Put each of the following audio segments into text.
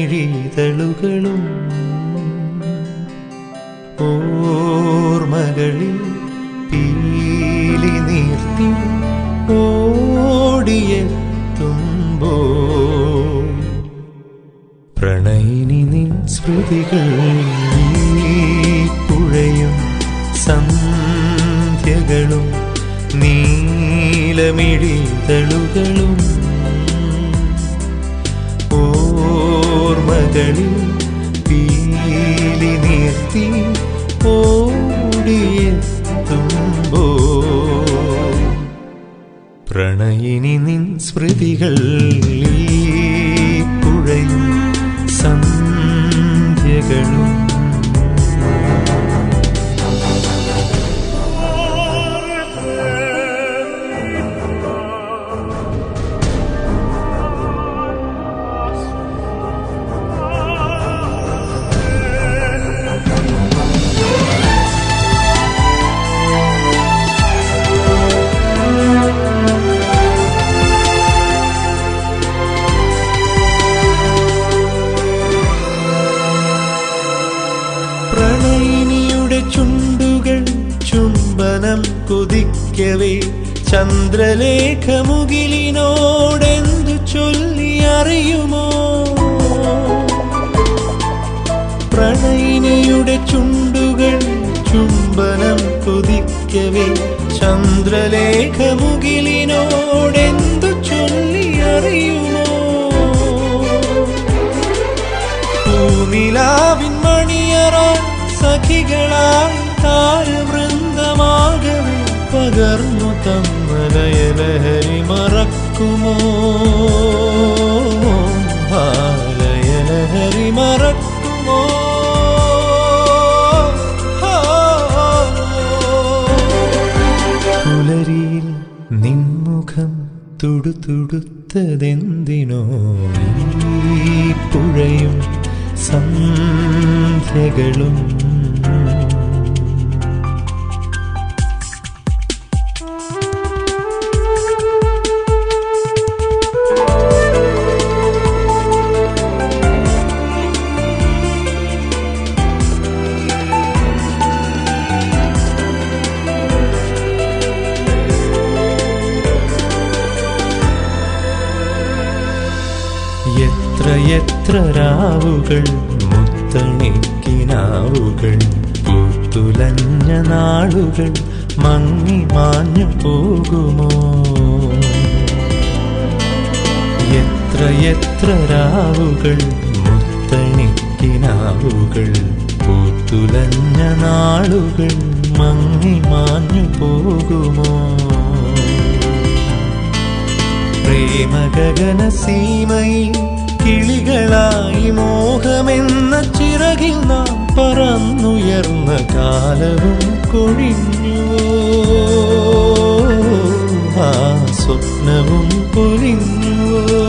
നീലമിഴിതളുകളും ഓർമ്മകളിൽ പീലി നീർത്തി ഓടിയെത്തുമ്പോ പ്രണയിനി നിൻ സ്മൃതികൾ പുഴയും സന്ധ്യകളും നീലമിഴിതളുകളും ഓർമ്മകളിൽ പീലി നിർത്തി ഓടിയെത്തുമ്പോ പ്രണയിനി നിൻ സ്മൃതികൾ പുഴയും സന്ധ്യകളും കൊതിക്കവേ ചന്ദ്രലേഖമുകിലിനോടെന്തു ചൊല്ലി അറിയുമോ പ്രണയിനിയുടെ ചുണ്ടുകൾ ചുംബനം കൊതിക്കവേ ചന്ദ്രലേഖമുകിലിനോടെന്തു ചൊല്ലി അറിയുമോ പൂനിലാവിൻ മണിയറാൻ സഖികളായി താരവൃന്ദമാകവേ പകർന്നു തമ്മലയലഹരി മറക്കുമോ ബാലയലഹരി മറക്കുമോ പുലരിയിൽ നിൻമുഖം തുടുതുടുത്തതെന്തിനോ? ഈ പുഴയും സന്ധ്യകളും എത്ര എത്ര രാവുകൾ മുത്തണിക്കിനാവുകൾ പൂത്തുലഞ്ഞ നാളുകൾ മങ്ങി മാഞ്ഞു പോകുമോ? എത്ര എത്ര രാവുകൾ മുത്തണിക്കിനാവുകൾ പൂത്തുലഞ്ഞ നാളുകൾ മങ്ങി മാഞ്ഞു പോകുമോ? പ്രേമഗഗന സീമയിൽ കിളികളായി മോഹമെന്ന ചിറകിൽ നാം പറന്നുയർന്ന കാലവും കൊഴിഞ്ഞുവോ? ആ സ്വപ്നവും പൊലിഞ്ഞുവോ?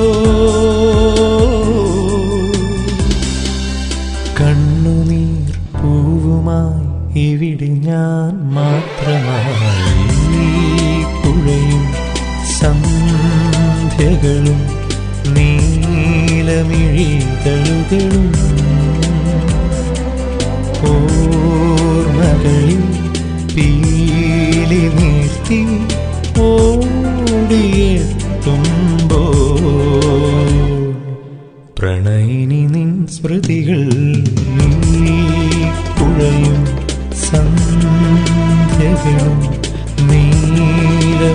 കണ്ണുനീർ പൂവുമായി ഇവിടെ ഞാൻ മാത്രമായി പുഴയും സന്ധ്യകളും നീലമിഴിതളുകളും ഓർമ്മകളിൽ പീലി നീർത്തി ഓടിയെത്തുമ്പോ പ്രണയിനി നിൻ സ്മൃതികൾ കുഴയും സന്ധ്യകളും നീലമിഴിതളുകളും